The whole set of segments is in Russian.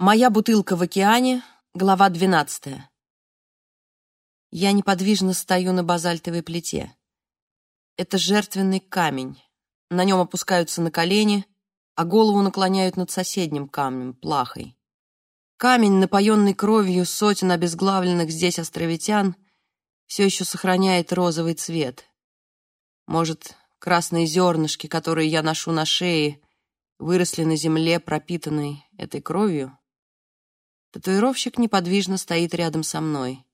Моя бутылка в океане, глава 12. Я неподвижно стою на базальтовой плите. Это жертвенный камень. На нем опускаются на колени, а голову наклоняют над соседним камнем, плахой. Камень, напоенный кровью сотен обезглавленных здесь островитян, все еще сохраняет розовый цвет. Может, красные зернышки, которые я ношу на шее, выросли на земле, пропитанной этой кровью? Татуировщик неподвижно стоит рядом со мной.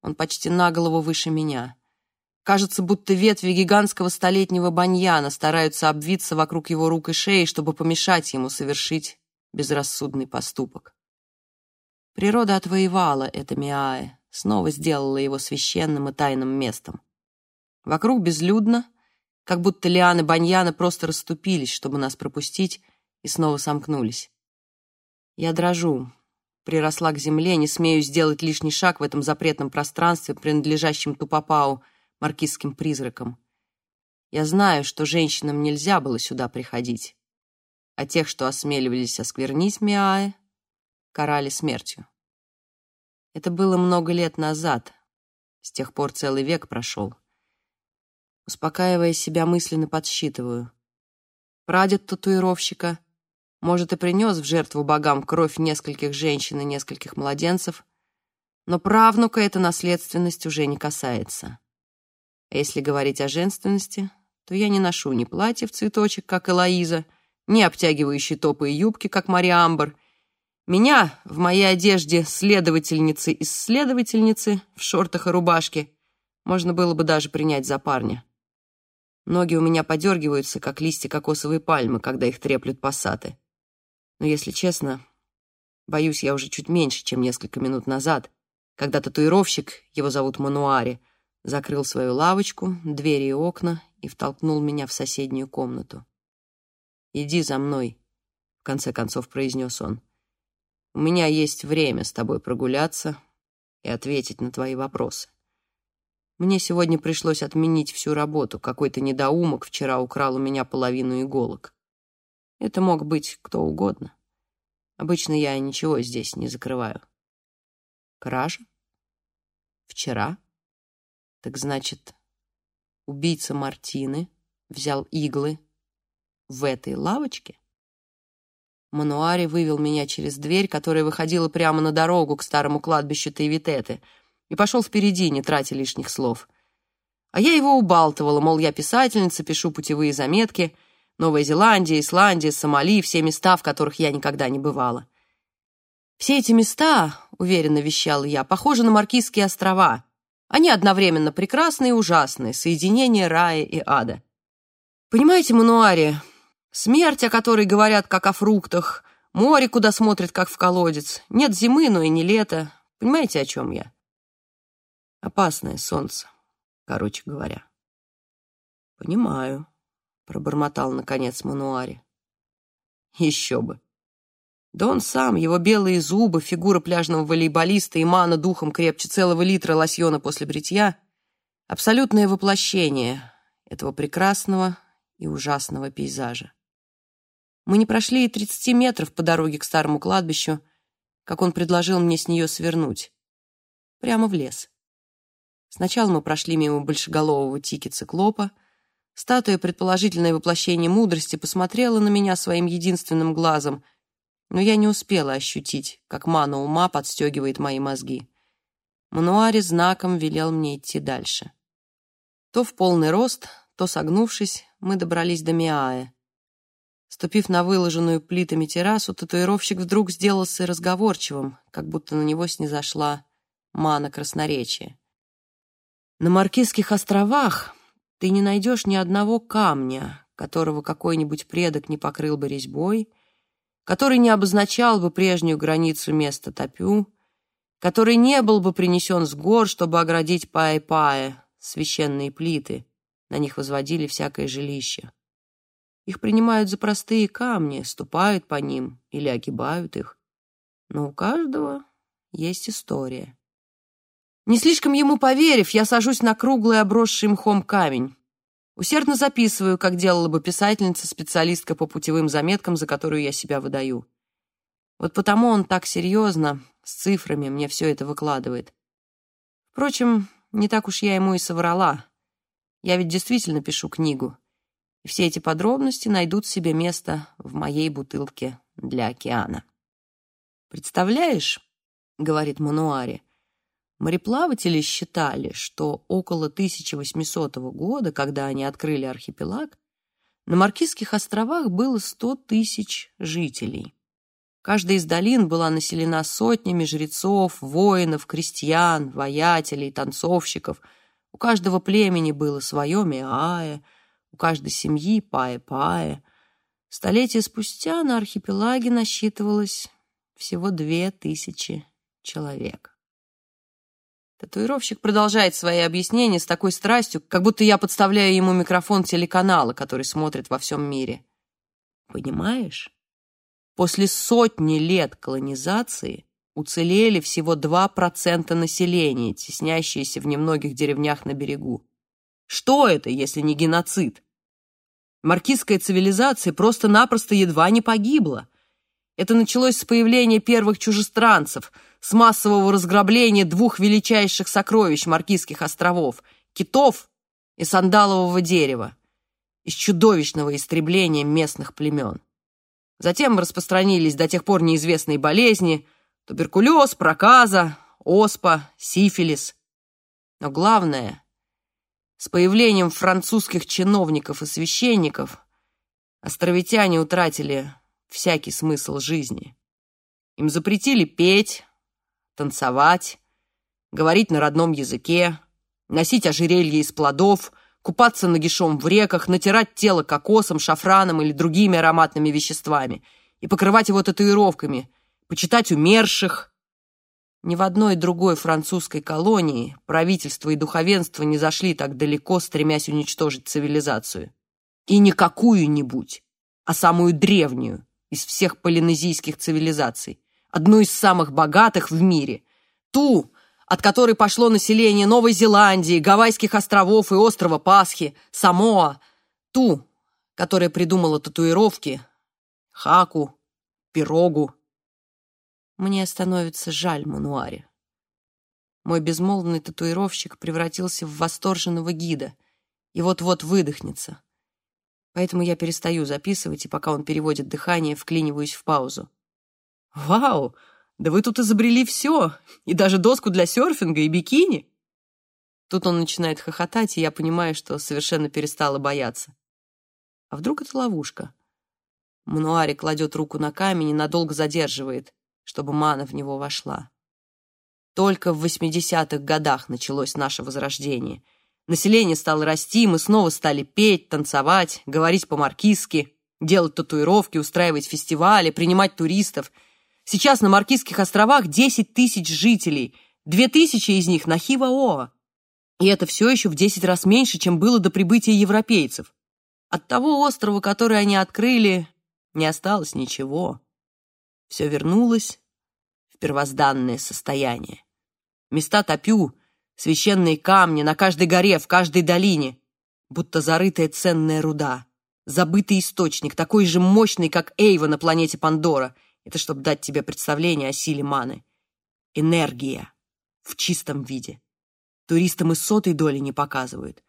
Он почти на голову выше меня. Кажется, будто ветви гигантского столетнего баньяна стараются обвиться вокруг его рук и шеи, чтобы помешать ему совершить безрассудный поступок. Природа отвоевала это Миае, снова сделала его священным и тайным местом. Вокруг безлюдно, как будто лианы баньяна просто расступились, чтобы нас пропустить, и снова сомкнулись. Я дрожу, приросла к земле, не смею сделать лишний шаг в этом запретном пространстве, принадлежащем Тупопау, маркизским призракам. Я знаю, что женщинам нельзя было сюда приходить, а тех, что осмеливались осквернить Миае, карали смертью. Это было много лет назад, с тех пор целый век прошел. Успокаивая себя, мысленно подсчитываю. Прадед татуировщика — может, и принес в жертву богам кровь нескольких женщин и нескольких младенцев, но правнука эта наследственность уже не касается. А если говорить о женственности, то я не ношу ни платья в цветочек, как Элоиза, ни обтягивающие топы и юбки, как Мария Амбер. Меня в моей одежде следовательницы-исследовательницы в шортах и рубашке можно было бы даже принять за парня. Ноги у меня подергиваются, как листья кокосовой пальмы, когда их треплют пассаты. Но, если честно, боюсь я уже чуть меньше, чем несколько минут назад, когда татуировщик, его зовут Мануари, закрыл свою лавочку, двери и окна и втолкнул меня в соседнюю комнату. «Иди за мной», — в конце концов произнес он. «У меня есть время с тобой прогуляться и ответить на твои вопросы. Мне сегодня пришлось отменить всю работу. Какой-то недоумок вчера украл у меня половину иголок. Это мог быть кто угодно. Обычно я ничего здесь не закрываю. Кража? Вчера? Так значит, убийца Мартины взял иглы в этой лавочке? Мануари вывел меня через дверь, которая выходила прямо на дорогу к старому кладбищу Тейвитеты, и пошел впереди, не тратя лишних слов. А я его убалтывала, мол, я писательница, пишу путевые заметки — Новая Зеландия, Исландия, Сомали, все места, в которых я никогда не бывала. Все эти места, уверенно вещала я, похожи на Маркизские острова. Они одновременно прекрасны и ужасны, соединение рая и ада. Понимаете, Мануари, смерть, о которой говорят как о фруктах, море, куда смотрят как в колодец, нет зимы, но и не лето. Понимаете, о чем я? Опасное солнце, короче говоря. Понимаю пробормотал наконец Мануари. Еще бы. Да он сам, его белые зубы, фигура пляжного волейболиста и мана духом крепче целого литра лосьона после бритья — абсолютное воплощение этого прекрасного и ужасного пейзажа. Мы не прошли и тридцати метров по дороге к старому кладбищу, как он предложил мне с нее свернуть. Прямо в лес. Сначала мы прошли мимо большеголового тики-циклопа, Статуя, предположительное воплощение мудрости, посмотрела на меня своим единственным глазом, но я не успела ощутить, как мана ума подстегивает мои мозги. Мануари знаком велел мне идти дальше. То в полный рост, то согнувшись, мы добрались до Миаэ. Ступив на выложенную плитами террасу, татуировщик вдруг сделался разговорчивым, как будто на него снизошла мана красноречия. На Маркизских островах ты не найдешь ни одного камня, которого какой-нибудь предок не покрыл бы резьбой, который не обозначал бы прежнюю границу места Топю, который не был бы принесен с гор, чтобы оградить Паэ-Паэ, священные плиты, на них возводили всякое жилище. Их принимают за простые камни, ступают по ним или огибают их. Но у каждого есть история. Не слишком ему поверив, я сажусь на круглый обросший мхом камень. Усердно записываю, как делала бы писательница, специалистка по путевым заметкам, за которую я себя выдаю. Вот потому он так серьезно, с цифрами, мне все это выкладывает. Впрочем, не так уж я ему и соврала. Я ведь действительно пишу книгу. И все эти подробности найдут себе место в моей бутылке для океана. «Представляешь, — говорит Мануари, — мореплаватели считали, что около 1800 года, когда они открыли архипелаг, на Маркизских островах было 100 тысяч жителей. Каждая из долин была населена сотнями жрецов, воинов, крестьян, воятелей, танцовщиков. У каждого племени было свое Меае, у каждой семьи Пае-Пае. Столетия спустя на архипелаге насчитывалось всего две тысячи человек. Татуировщик продолжает свои объяснения с такой страстью, как будто я подставляю ему микрофон телеканала, который смотрит во всем мире. Понимаешь? После сотни лет колонизации уцелели всего 2% населения, теснящиеся в немногих деревнях на берегу. Что это, если не геноцид? Маркизская цивилизация просто-напросто едва не погибла. Это началось с появления первых чужестранцев, с массового разграбления двух величайших сокровищ Маркизских островов — китов и сандалового дерева, из чудовищного истребления местных племен. Затем распространились до тех пор неизвестные болезни, туберкулез, проказа, оспа, сифилис. Но главное, с появлением французских чиновников и священников островитяне утратили всякий смысл жизни. Им запретили петь, танцевать, говорить на родном языке, носить ожерелье из плодов — купаться нагишом в реках, натирать тело кокосом, шафраном или другими ароматными веществами и покрывать его татуировками, почитать умерших. Ни в одной другой французской колонии правительство и духовенство не зашли так далеко, стремясь уничтожить цивилизацию. И не какую-нибудь, а самую древнюю из всех полинезийских цивилизаций, одну из самых богатых в мире, ту, от которой пошло население Новой Зеландии, Гавайских островов и острова Пасхи, Самоа, ту, которая придумала татуировки, хаку, пирогу. Мне становится жаль Мануари. Мой безмолвный татуировщик превратился в восторженного гида и вот-вот выдохнется. Поэтому я перестаю записывать, и пока он переводит дыхание, вклиниваюсь в паузу. «Вау! Да вы тут изобрели все, и даже доску для серфинга, и бикини. Тут он начинает хохотать, и я понимаю, что совершенно перестала бояться. А вдруг это ловушка? Мануари кладет руку на камень и надолго задерживает, чтобы мана в него вошла. Только в 80-х годах началось наше возрождение. Население стало расти, мы снова стали петь, танцевать, говорить по-маркизски, делать татуировки, устраивать фестивали, принимать туристов — Сейчас на Маркизских островах 10 тысяч жителей, 2 тысячи из них на Хива-Оа. И это все еще в 10 раз меньше, чем было до прибытия европейцев. От того острова, который они открыли, не осталось ничего. Все вернулось в первозданное состояние. Места топю, священные камни на каждой горе, в каждой долине, будто зарытая ценная руда, забытый источник, такой же мощный, как Эйва на планете Пандора — это чтобы дать тебе представление о силе маны. Энергия в чистом виде. Туристам и сотой доли не показывают.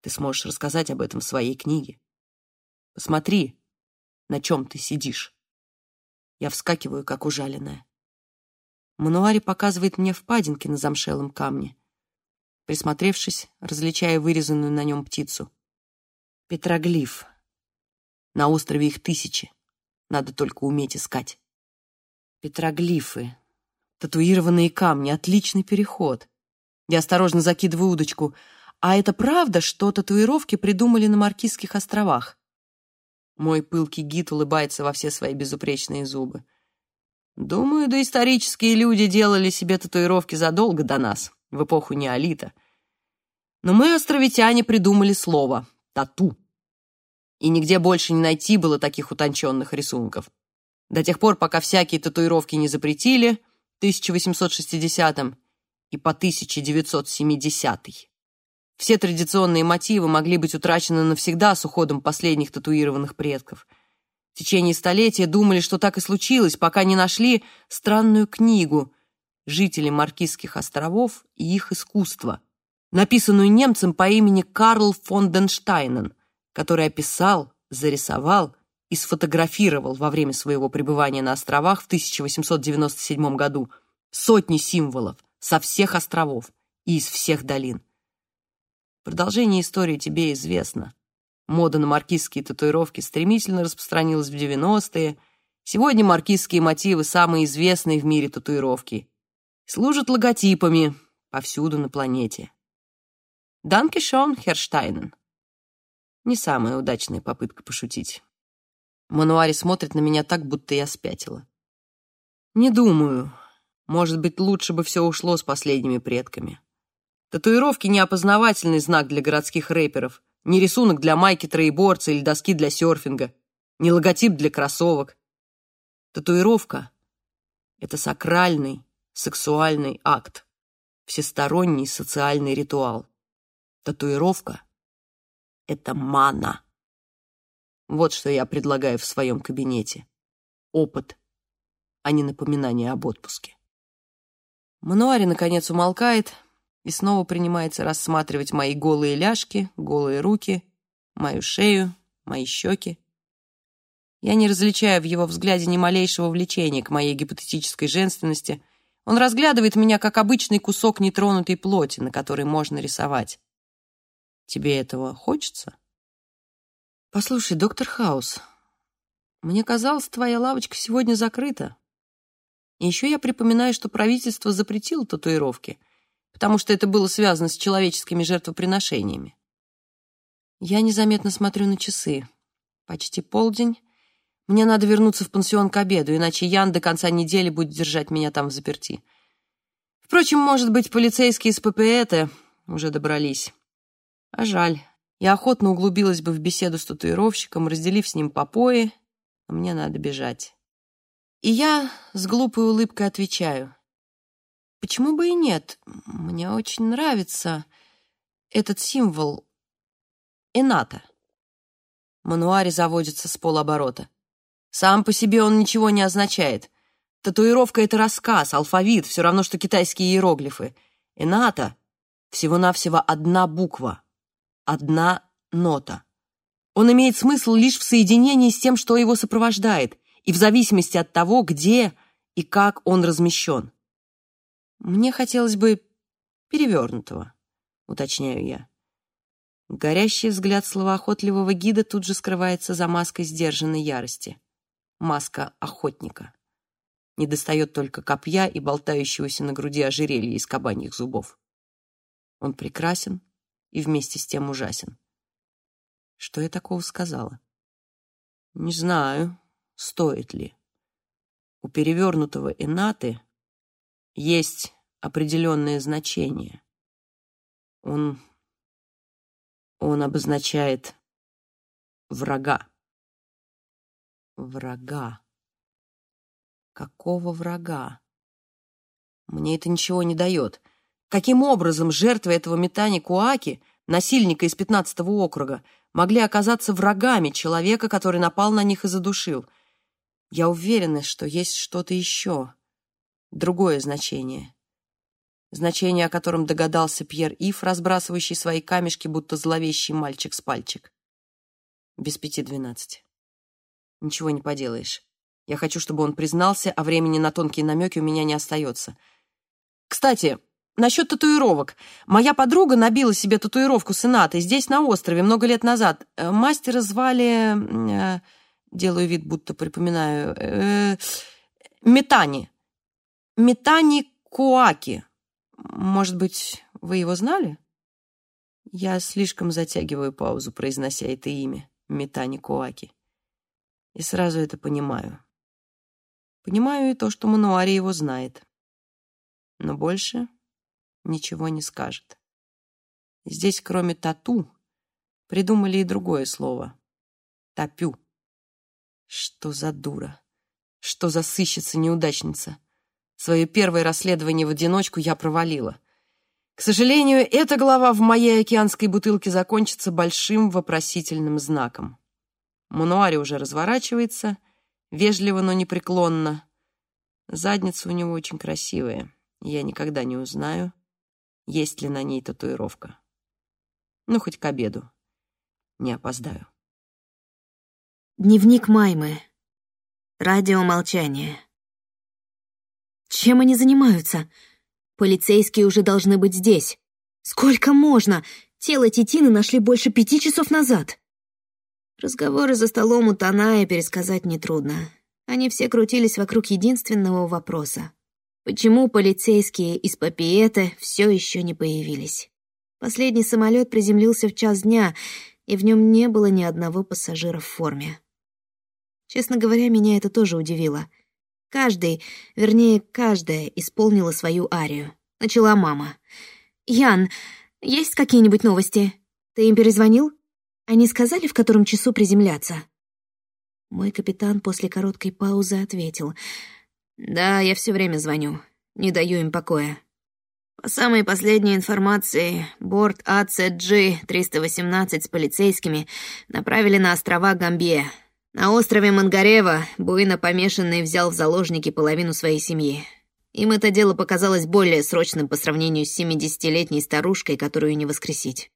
Ты сможешь рассказать об этом в своей книге. Посмотри, на чем ты сидишь. Я вскакиваю, как ужаленная. Мануари показывает мне впадинки на замшелом камне. Присмотревшись, различая вырезанную на нем птицу. Петроглиф. На острове их тысячи. Надо только уметь искать. Петроглифы. Татуированные камни. Отличный переход. Я осторожно закидываю удочку. А это правда, что татуировки придумали на Маркизских островах? Мой пылкий гид улыбается во все свои безупречные зубы. Думаю, доисторические люди делали себе татуировки задолго до нас, в эпоху неолита. Но мы, островитяне, придумали слово «тату» и нигде больше не найти было таких утонченных рисунков. До тех пор, пока всякие татуировки не запретили в 1860-м и по 1970-й. Все традиционные мотивы могли быть утрачены навсегда с уходом последних татуированных предков. В течение столетия думали, что так и случилось, пока не нашли странную книгу «Жители Маркизских островов и их искусство», написанную немцем по имени Карл фон Денштайнен, который описал, зарисовал и сфотографировал во время своего пребывания на островах в 1897 году сотни символов со всех островов и из всех долин. Продолжение истории тебе известно. Мода на маркизские татуировки стремительно распространилась в 90-е. Сегодня маркизские мотивы самые известные в мире татуировки. Служат логотипами повсюду на планете. Данке шон, Херштайнен. Не самая удачная попытка пошутить. Мануари смотрит на меня так, будто я спятила. Не думаю. Может быть, лучше бы все ушло с последними предками. Татуировки — не опознавательный знак для городских рэперов, не рисунок для майки троеборца или доски для серфинга, не логотип для кроссовок. Татуировка — это сакральный, сексуальный акт, всесторонний социальный ритуал. Татуировка — это мана. Вот что я предлагаю в своем кабинете. Опыт, а не напоминание об отпуске. Мануари, наконец, умолкает — и снова принимается рассматривать мои голые ляжки, голые руки, мою шею, мои щеки. Я не различаю в его взгляде ни малейшего влечения к моей гипотетической женственности. Он разглядывает меня как обычный кусок нетронутой плоти, на который можно рисовать. Тебе этого хочется? Послушай, доктор Хаус, мне казалось, твоя лавочка сегодня закрыта. И еще я припоминаю, что правительство запретило татуировки — потому что это было связано с человеческими жертвоприношениями. Я незаметно смотрю на часы. Почти полдень. Мне надо вернуться в пансион к обеду, иначе Ян до конца недели будет держать меня там в заперти. Впрочем, может быть, полицейские из ППЭ уже добрались. А жаль. Я охотно углубилась бы в беседу с татуировщиком, разделив с ним попои, а мне надо бежать. И я с глупой улыбкой отвечаю. Почему бы и нет? Мне очень нравится этот символ Эната. Мануари заводится с полоборота. Сам по себе он ничего не означает. Татуировка — это рассказ, алфавит, все равно, что китайские иероглифы. Эната — всего-навсего одна буква, одна нота. Он имеет смысл лишь в соединении с тем, что его сопровождает, и в зависимости от того, где и как он размещен. Мне хотелось бы перевернутого, уточняю я. Горящий взгляд словоохотливого гида тут же скрывается за маской сдержанной ярости. Маска охотника. Не достает только копья и болтающегося на груди ожерелья из кабаньих зубов. Он прекрасен и вместе с тем ужасен. Что я такого сказала? Не знаю, стоит ли. У перевернутого Энаты есть определенное значение. Он... он обозначает врага. Врага. Какого врага? Мне это ничего не дает. Каким образом жертвы этого метания Куаки, насильника из 15-го округа, могли оказаться врагами человека, который напал на них и задушил? Я уверена, что есть что-то еще другое значение. Значение, о котором догадался Пьер Ив, разбрасывающий свои камешки, будто зловещий мальчик с пальчик. Без пяти двенадцать. Ничего не поделаешь. Я хочу, чтобы он признался, а времени на тонкие намеки у меня не остается. Кстати, насчет татуировок. Моя подруга набила себе татуировку с Инатой здесь, на острове, много лет назад. Э, мастера звали... Э, делаю вид, будто припоминаю... Э, Метани. Метани Куаки. Может быть, вы его знали? Я слишком затягиваю паузу, произнося это имя, Метани Куаки. И сразу это понимаю. Понимаю и то, что Мануари его знает. Но больше ничего не скажет. Здесь, кроме тату, придумали и другое слово — топю. Что за дура? Что за сыщица-неудачница? Свое первое расследование в одиночку я провалила. К сожалению, эта глава в моей океанской бутылке закончится большим вопросительным знаком. Мануари уже разворачивается, вежливо, но непреклонно. Задница у него очень красивая. Я никогда не узнаю, есть ли на ней татуировка. Ну, хоть к обеду. Не опоздаю. Дневник Маймы. Радиомолчание. Чем они занимаются? Полицейские уже должны быть здесь. Сколько можно? Тело Титины нашли больше пяти часов назад. Разговоры за столом у Таная пересказать нетрудно. Они все крутились вокруг единственного вопроса. Почему полицейские из Папиэта все еще не появились? Последний самолет приземлился в час дня, и в нем не было ни одного пассажира в форме. Честно говоря, меня это тоже удивило. Каждый, вернее, каждая исполнила свою арию. Начала мама. «Ян, есть какие-нибудь новости? Ты им перезвонил? Они сказали, в котором часу приземляться?» Мой капитан после короткой паузы ответил. «Да, я все время звоню. Не даю им покоя. По самой последней информации, борт АЦГ-318 с полицейскими направили на острова Гамбье. На острове Мангарева буйно помешанный взял в заложники половину своей семьи. Им это дело показалось более срочным по сравнению с 70-летней старушкой, которую не воскресить.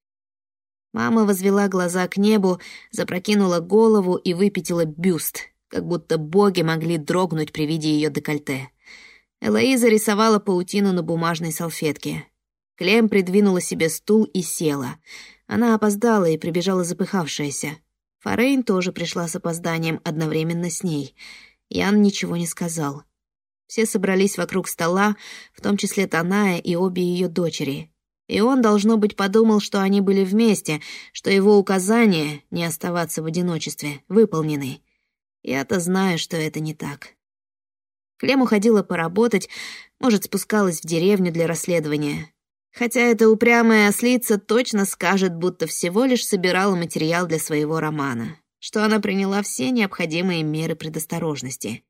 Мама возвела глаза к небу, запрокинула голову и выпятила бюст, как будто боги могли дрогнуть при виде ее декольте. Элоиза рисовала паутину на бумажной салфетке. Клем придвинула себе стул и села. Она опоздала и прибежала запыхавшаяся. Форейн тоже пришла с опозданием одновременно с ней. Ян ничего не сказал. Все собрались вокруг стола, в том числе Таная и обе ее дочери. И он, должно быть, подумал, что они были вместе, что его указания не оставаться в одиночестве выполнены. Я-то знаю, что это не так. Клем уходила поработать, может, спускалась в деревню для расследования. Хотя эта упрямая ослица точно скажет, будто всего лишь собирала материал для своего романа, что она приняла все необходимые меры предосторожности.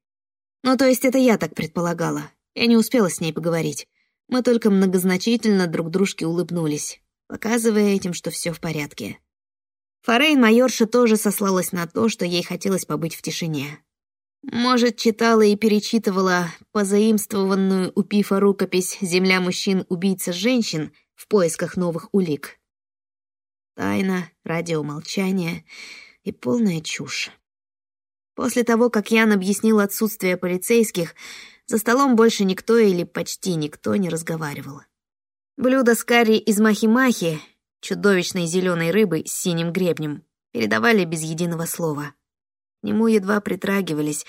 Ну, то есть это я так предполагала. Я не успела с ней поговорить. Мы только многозначительно друг дружке улыбнулись, показывая этим, что все в порядке. Форейн майорша тоже сослалась на то, что ей хотелось побыть в тишине. Может, читала и перечитывала позаимствованную у Пифа рукопись «Земля мужчин-убийца женщин» в поисках новых улик. Тайна, радиомолчание и полная чушь. После того, как Ян объяснил отсутствие полицейских, за столом больше никто или почти никто не разговаривал. Блюдо с карри из махи-махи, чудовищной зеленой рыбы с синим гребнем, передавали без единого слова — нему едва притрагивались,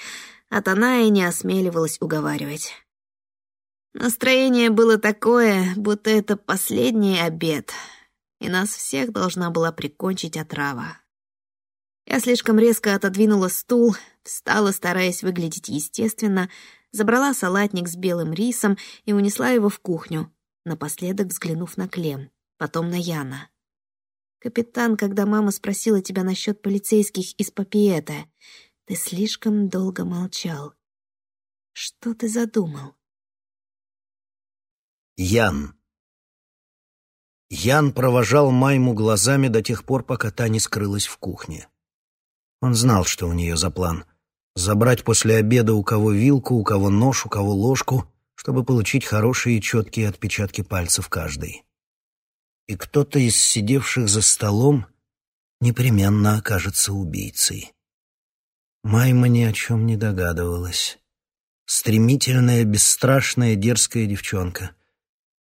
а Таная не осмеливалась уговаривать. Настроение было такое, будто это последний обед, и нас всех должна была прикончить отрава. Я слишком резко отодвинула стул, встала, стараясь выглядеть естественно, забрала салатник с белым рисом и унесла его в кухню, напоследок взглянув на Клем, потом на Яна. «Капитан, когда мама спросила тебя насчет полицейских из Папиэта, ты слишком долго молчал. Что ты задумал?» Ян. Ян провожал Майму глазами до тех пор, пока та не скрылась в кухне. Он знал, что у нее за план — забрать после обеда у кого вилку, у кого нож, у кого ложку, чтобы получить хорошие и четкие отпечатки пальцев каждый и кто-то из сидевших за столом непременно окажется убийцей. Майма ни о чем не догадывалась. Стремительная, бесстрашная, дерзкая девчонка.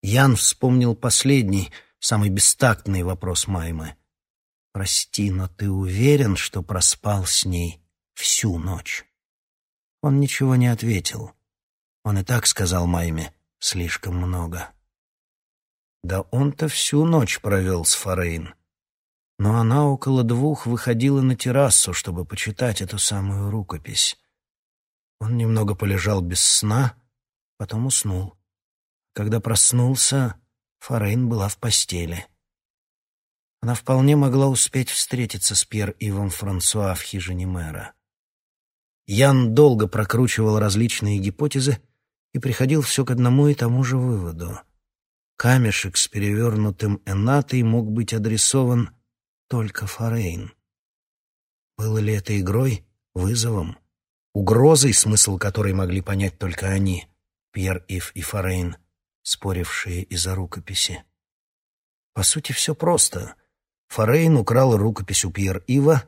Ян вспомнил последний, самый бестактный вопрос Маймы. «Прости, но ты уверен, что проспал с ней всю ночь?» Он ничего не ответил. Он и так сказал Майме слишком много. Да он-то всю ночь провел с Форейн. Но она около двух выходила на террасу, чтобы почитать эту самую рукопись. Он немного полежал без сна, потом уснул. Когда проснулся, Форейн была в постели. Она вполне могла успеть встретиться с Пьер Ивом Франсуа в хижине мэра. Ян долго прокручивал различные гипотезы и приходил все к одному и тому же выводу. Камешек с перевернутым энатой мог быть адресован только Форейн. Было ли это игрой, вызовом, угрозой, смысл которой могли понять только они, Пьер Ив и Форейн, спорившие из-за рукописи? По сути, все просто. Форейн украл рукопись у Пьер Ива,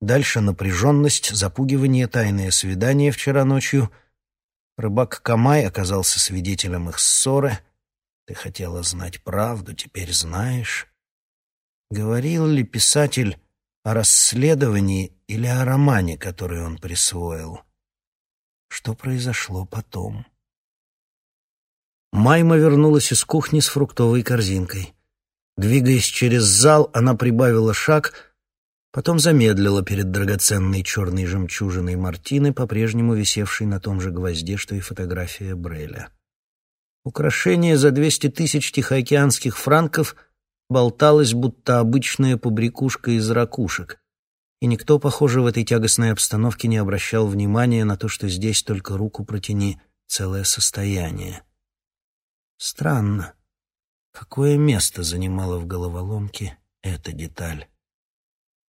дальше напряженность, запугивание, тайное свидание вчера ночью. Рыбак Камай оказался свидетелем их ссоры. Ты хотела знать правду, теперь знаешь. Говорил ли писатель о расследовании или о романе, который он присвоил? Что произошло потом? Майма вернулась из кухни с фруктовой корзинкой. Двигаясь через зал, она прибавила шаг, потом замедлила перед драгоценной черной жемчужиной Мартины, по-прежнему висевшей на том же гвозде, что и фотография Бреля. Украшение за двести тысяч тихоокеанских франков — болталась, будто обычная побрякушка из ракушек, и никто, похоже, в этой тягостной обстановке не обращал внимания на то, что здесь только руку протяни целое состояние. Странно, какое место занимала в головоломке эта деталь.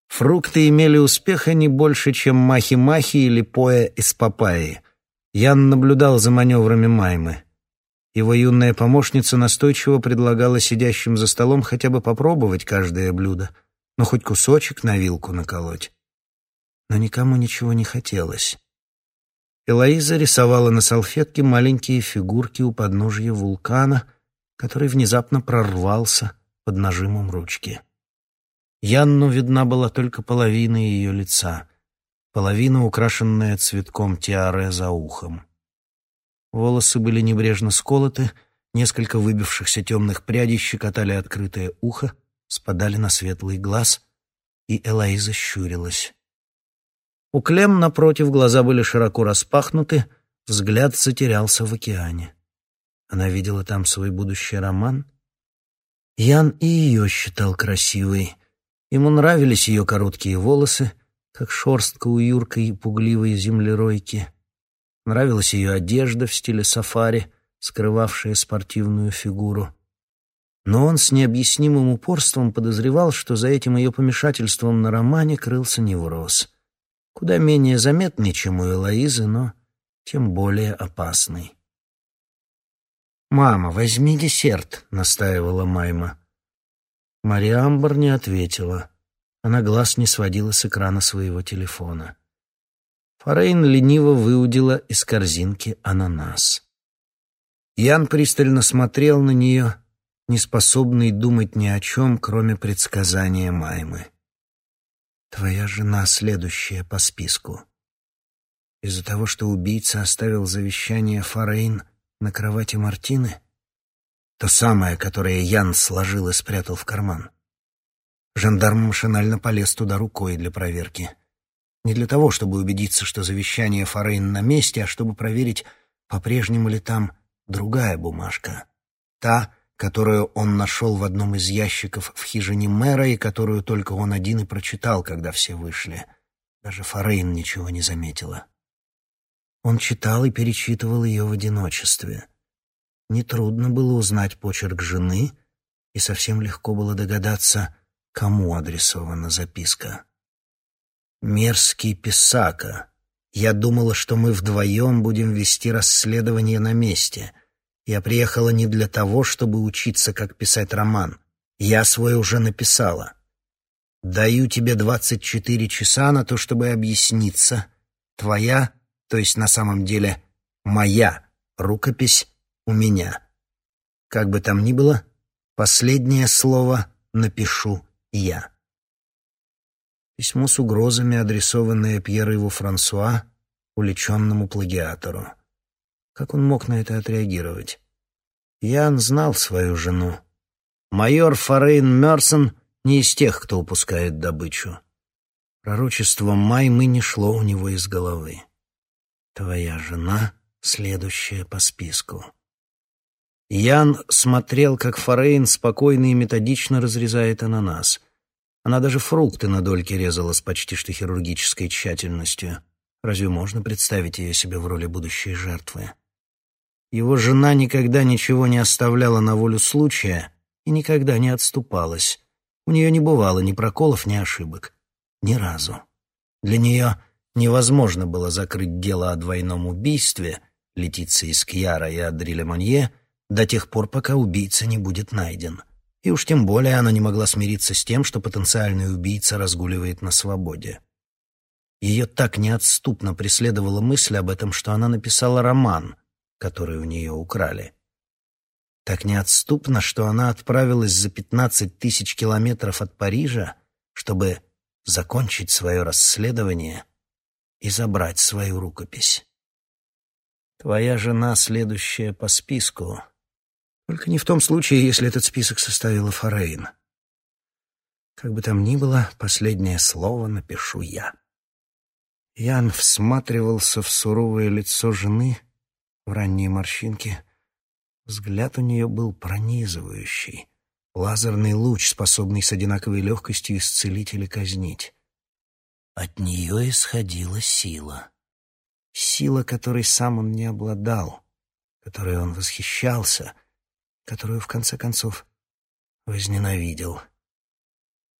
Фрукты имели успеха не больше, чем махи-махи или поя из папайи. Ян наблюдал за маневрами Маймы. Его юная помощница настойчиво предлагала сидящим за столом хотя бы попробовать каждое блюдо, ну хоть кусочек на вилку наколоть. Но никому ничего не хотелось. Элоиза рисовала на салфетке маленькие фигурки у подножья вулкана, который внезапно прорвался под нажимом ручки. Янну видна была только половина ее лица, половина, украшенная цветком тиаре за ухом. Волосы были небрежно сколоты, несколько выбившихся темных прядей щекотали открытое ухо, спадали на светлый глаз, и Элоиза щурилась. У Клем, напротив, глаза были широко распахнуты, взгляд затерялся в океане. Она видела там свой будущий роман. Ян и ее считал красивой. Ему нравились ее короткие волосы, как шорстка у юркой и пугливой землеройки. Нравилась ее одежда в стиле сафари, скрывавшая спортивную фигуру. Но он с необъяснимым упорством подозревал, что за этим ее помешательством на романе крылся невроз. Куда менее заметный, чем у Элоизы, но тем более опасный. «Мама, возьми десерт», — настаивала Майма. Мария Амбар не ответила. Она глаз не сводила с экрана своего телефона. Форейн лениво выудила из корзинки ананас. Ян пристально смотрел на нее, неспособный думать ни о чем, кроме предсказания Маймы. «Твоя жена следующая по списку. Из-за того, что убийца оставил завещание Форейн на кровати Мартины? То самое, которое Ян сложил и спрятал в карман. Жандарм машинально полез туда рукой для проверки — не для того, чтобы убедиться, что завещание Форейн на месте, а чтобы проверить, по-прежнему ли там другая бумажка. Та, которую он нашел в одном из ящиков в хижине мэра и которую только он один и прочитал, когда все вышли. Даже Форейн ничего не заметила. Он читал и перечитывал ее в одиночестве. Нетрудно было узнать почерк жены, и совсем легко было догадаться, кому адресована записка. Мерзкий писака. Я думала, что мы вдвоем будем вести расследование на месте. Я приехала не для того, чтобы учиться, как писать роман. Я свой уже написала. Даю тебе двадцать четыре часа на то, чтобы объясниться. Твоя, то есть на самом деле моя, рукопись у меня. Как бы там ни было, последнее слово напишу я. Письмо с угрозами, адресованное Пьеру Франсуа, уличенному плагиатору. Как он мог на это отреагировать? Ян знал свою жену. Майор Форейн Мерсон не из тех, кто упускает добычу. Пророчество Маймы не шло у него из головы. Твоя жена — следующая по списку. Ян смотрел, как Форейн спокойно и методично разрезает ананас — она даже фрукты на дольки резала с почти что хирургической тщательностью. Разве можно представить ее себе в роли будущей жертвы? Его жена никогда ничего не оставляла на волю случая и никогда не отступалась. У нее не бывало ни проколов, ни ошибок. Ни разу. Для нее невозможно было закрыть дело о двойном убийстве Летиции Скьяра и Адриле Монье до тех пор, пока убийца не будет найден. И уж тем более она не могла смириться с тем, что потенциальный убийца разгуливает на свободе. Ее так неотступно преследовала мысль об этом, что она написала роман, который у нее украли. Так неотступно, что она отправилась за пятнадцать тысяч километров от Парижа, чтобы закончить свое расследование и забрать свою рукопись. Твоя жена следующая по списку. Только не в том случае, если этот список составила Форейн. Как бы там ни было, последнее слово напишу я. Ян всматривался в суровое лицо жены, в ранние морщинки. Взгляд у нее был пронизывающий. Лазерный луч, способный с одинаковой легкостью исцелить или казнить. От нее исходила сила. Сила, которой сам он не обладал, которой он восхищался, которую, в конце концов, возненавидел.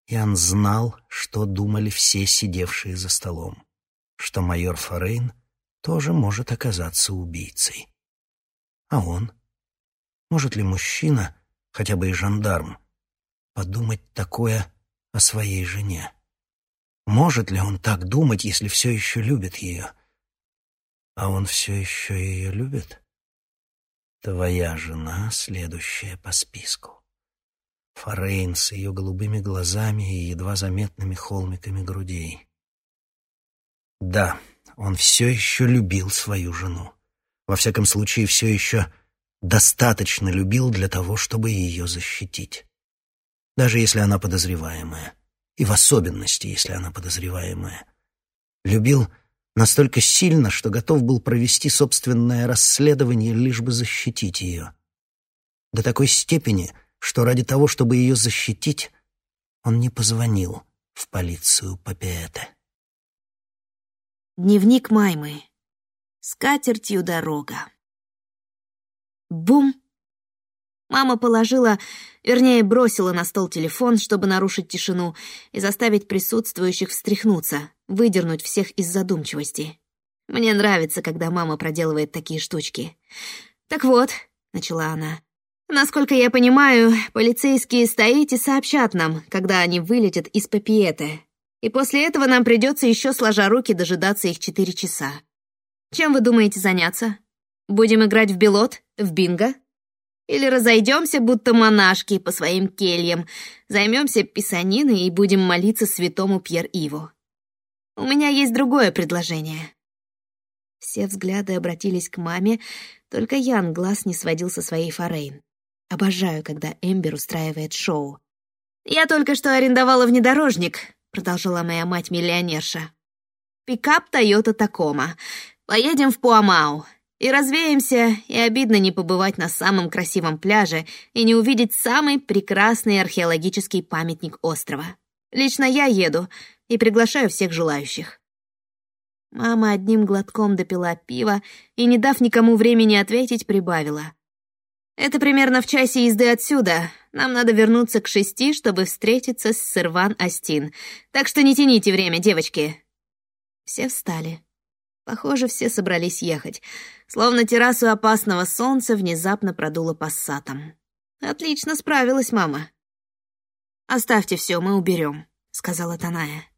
Ян знал, что думали все сидевшие за столом, что майор Форейн тоже может оказаться убийцей. А он? Может ли мужчина, хотя бы и жандарм, подумать такое о своей жене? Может ли он так думать, если все еще любит ее? А он все еще ее любит? Твоя жена, следующая по списку. Форейн с ее голубыми глазами и едва заметными холмиками грудей. Да, он все еще любил свою жену. Во всяком случае, все еще достаточно любил для того, чтобы ее защитить. Даже если она подозреваемая и в особенности, если она подозреваемая. Любил настолько сильно, что готов был провести собственное расследование, лишь бы защитить ее. До такой степени, что ради того, чтобы ее защитить, он не позвонил в полицию Папиэте. Дневник Маймы. С катертью дорога. Бум! Мама положила, вернее, бросила на стол телефон, чтобы нарушить тишину и заставить присутствующих встряхнуться, выдернуть всех из задумчивости. Мне нравится, когда мама проделывает такие штучки. «Так вот», — начала она, — «насколько я понимаю, полицейские стоите сообщат нам, когда они вылетят из Папиэты, и после этого нам придется еще сложа руки дожидаться их четыре часа. Чем вы думаете заняться? Будем играть в белот, в бинго?» Или разойдемся, будто монашки, по своим кельям, займемся писаниной и будем молиться святому Пьер-Иву. У меня есть другое предложение». Все взгляды обратились к маме, только Ян глаз не сводил со своей Форейн. Обожаю, когда Эмбер устраивает шоу. «Я только что арендовала внедорожник», — продолжила моя мать-миллионерша. «Пикап Тойота Такома. Поедем в Пуамау. И развеемся, и обидно не побывать на самом красивом пляже и не увидеть самый прекрасный археологический памятник острова. Лично я еду и приглашаю всех желающих. Мама одним глотком допила пиво и, не дав никому времени ответить, прибавила. «Это примерно в часе езды отсюда. Нам надо вернуться к шести, чтобы встретиться с Серван Астин. Так что не тяните время, девочки». Все встали. Похоже, все собрались ехать. Словно террасу опасного солнца внезапно продуло пассатом. «Отлично справилась, мама». «Оставьте все, мы уберем», — сказала Таная.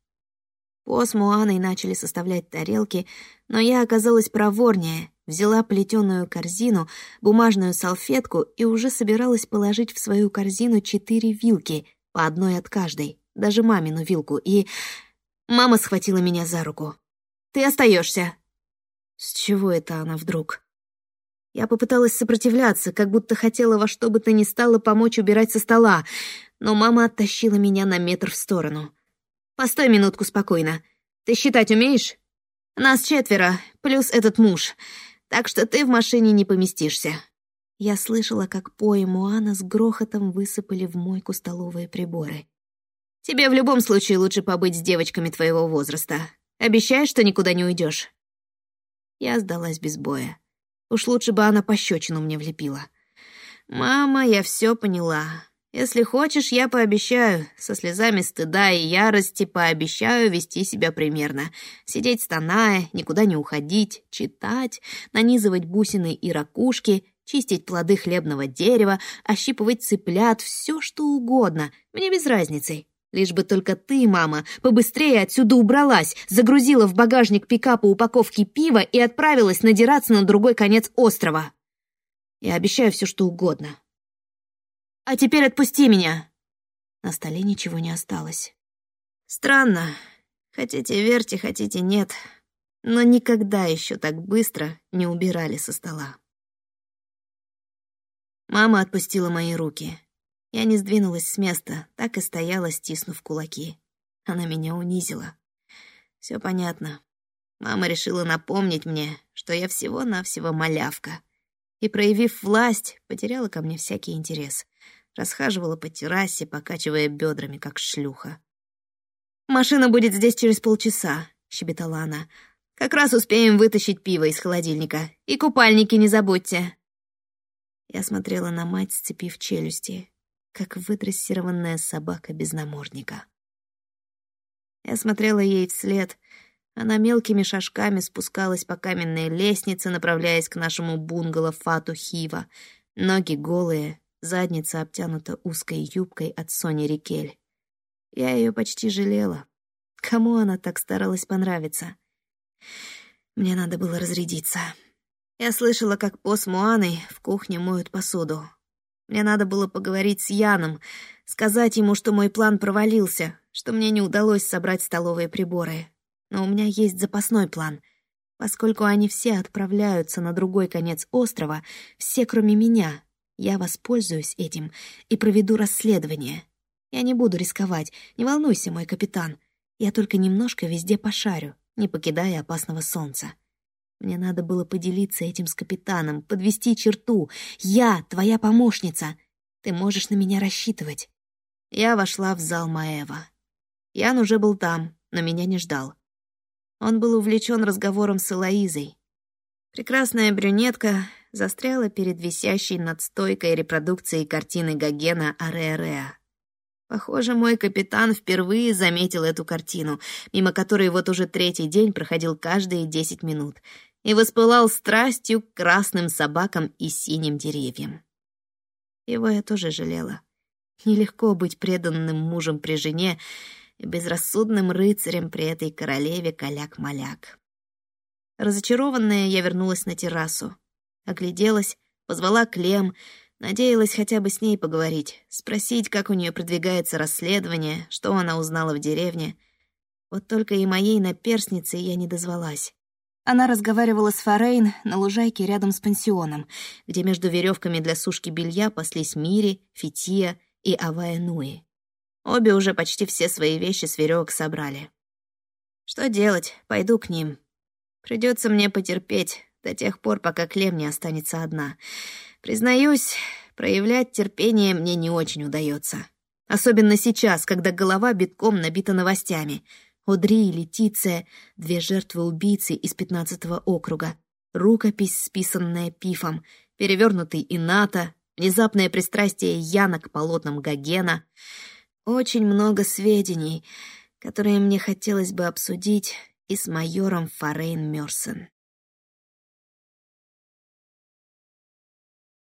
По с Муаной начали составлять тарелки, но я оказалась проворнее, взяла плетеную корзину, бумажную салфетку и уже собиралась положить в свою корзину четыре вилки, по одной от каждой, даже мамину вилку, и... Мама схватила меня за руку. «Ты остаешься, с чего это она вдруг? Я попыталась сопротивляться, как будто хотела во что бы то ни стало помочь убирать со стола, но мама оттащила меня на метр в сторону. «Постой минутку спокойно. Ты считать умеешь? Нас четверо, плюс этот муж, так что ты в машине не поместишься». Я слышала, как По и Муана с грохотом высыпали в мойку столовые приборы. «Тебе в любом случае лучше побыть с девочками твоего возраста. Обещаешь, что никуда не уйдешь? Я сдалась без боя. Уж лучше бы она пощечину мне влепила. «Мама, я все поняла. Если хочешь, я пообещаю, со слезами стыда и ярости пообещаю вести себя примерно. Сидеть стоная, никуда не уходить, читать, нанизывать бусины и ракушки, чистить плоды хлебного дерева, ощипывать цыплят, все что угодно. Мне без разницы. Лишь бы только ты, мама, побыстрее отсюда убралась, загрузила в багажник пикапа упаковки пива и отправилась надираться на другой конец острова. Я обещаю все что угодно. А теперь отпусти меня!» На столе ничего не осталось. Странно. Хотите верьте, хотите нет. Но никогда еще так быстро не убирали со стола. Мама отпустила мои руки. Я не сдвинулась с места, так и стояла, стиснув кулаки. Она меня унизила. Все понятно. Мама решила напомнить мне, что я всего-навсего малявка. И, проявив власть, потеряла ко мне всякий интерес расхаживала по террасе, покачивая бедрами, как шлюха. «Машина будет здесь через полчаса», — щебетала она. «Как раз успеем вытащить пиво из холодильника. И купальники не забудьте». Я смотрела на мать, сцепив челюсти, как выдрессированная собака без намордника. Я смотрела ей вслед. Она мелкими шажками спускалась по каменной лестнице, направляясь к нашему бунгало Фату Хива. Ноги голые, задница обтянута узкой юбкой от Сони Рикель. Я ее почти жалела. Кому она так старалась понравиться? Мне надо было разрядиться. Я слышала, как По с Муаной в кухне моют посуду. Мне надо было поговорить с Яном, сказать ему, что мой план провалился, что мне не удалось собрать столовые приборы. Но у меня есть запасной план. Поскольку они все отправляются на другой конец острова, все, кроме меня, я воспользуюсь этим и проведу расследование. Я не буду рисковать, не волнуйся, мой капитан. Я только немножко везде пошарю, не покидая опасного солнца. Мне надо было поделиться этим с капитаном, подвести черту. Я твоя помощница. Ты можешь на меня рассчитывать. Я вошла в зал Маева. Ян уже был там, но меня не ждал. Он был увлечен разговором с Элоизой. Прекрасная брюнетка застряла перед висящей над стойкой репродукцией картины Гогена Аререа. Похоже, мой капитан впервые заметил эту картину, мимо которой вот уже третий день проходил каждые десять минут, и воспылал страстью к красным собакам и синим деревьям. Его я тоже жалела. Нелегко быть преданным мужем при жене и безрассудным рыцарем при этой королеве каляк-маляк. Разочарованная, я вернулась на террасу. Огляделась, позвала Клем, надеялась хотя бы с ней поговорить, спросить, как у нее продвигается расследование, что она узнала в деревне. Вот только и моей наперсницы я не дозвалась. Она разговаривала с Форейн на лужайке рядом с пансионом, где между веревками для сушки белья паслись Мири, Фития и Авая Нуи. Обе уже почти все свои вещи с веревок собрали. Что делать? Пойду к ним. Придется мне потерпеть, до тех пор, пока Клем не останется одна. Признаюсь, проявлять терпение мне не очень удается. Особенно сейчас, когда голова битком набита новостями. Одри и Летиция — две жертвы-убийцы из пятнадцатого округа. Рукопись, списанная пифом, перевернутый Ината, внезапное пристрастие Яна к полотнам Гогена. Очень много сведений, которые мне хотелось бы обсудить с майором Форейн Мёрсен.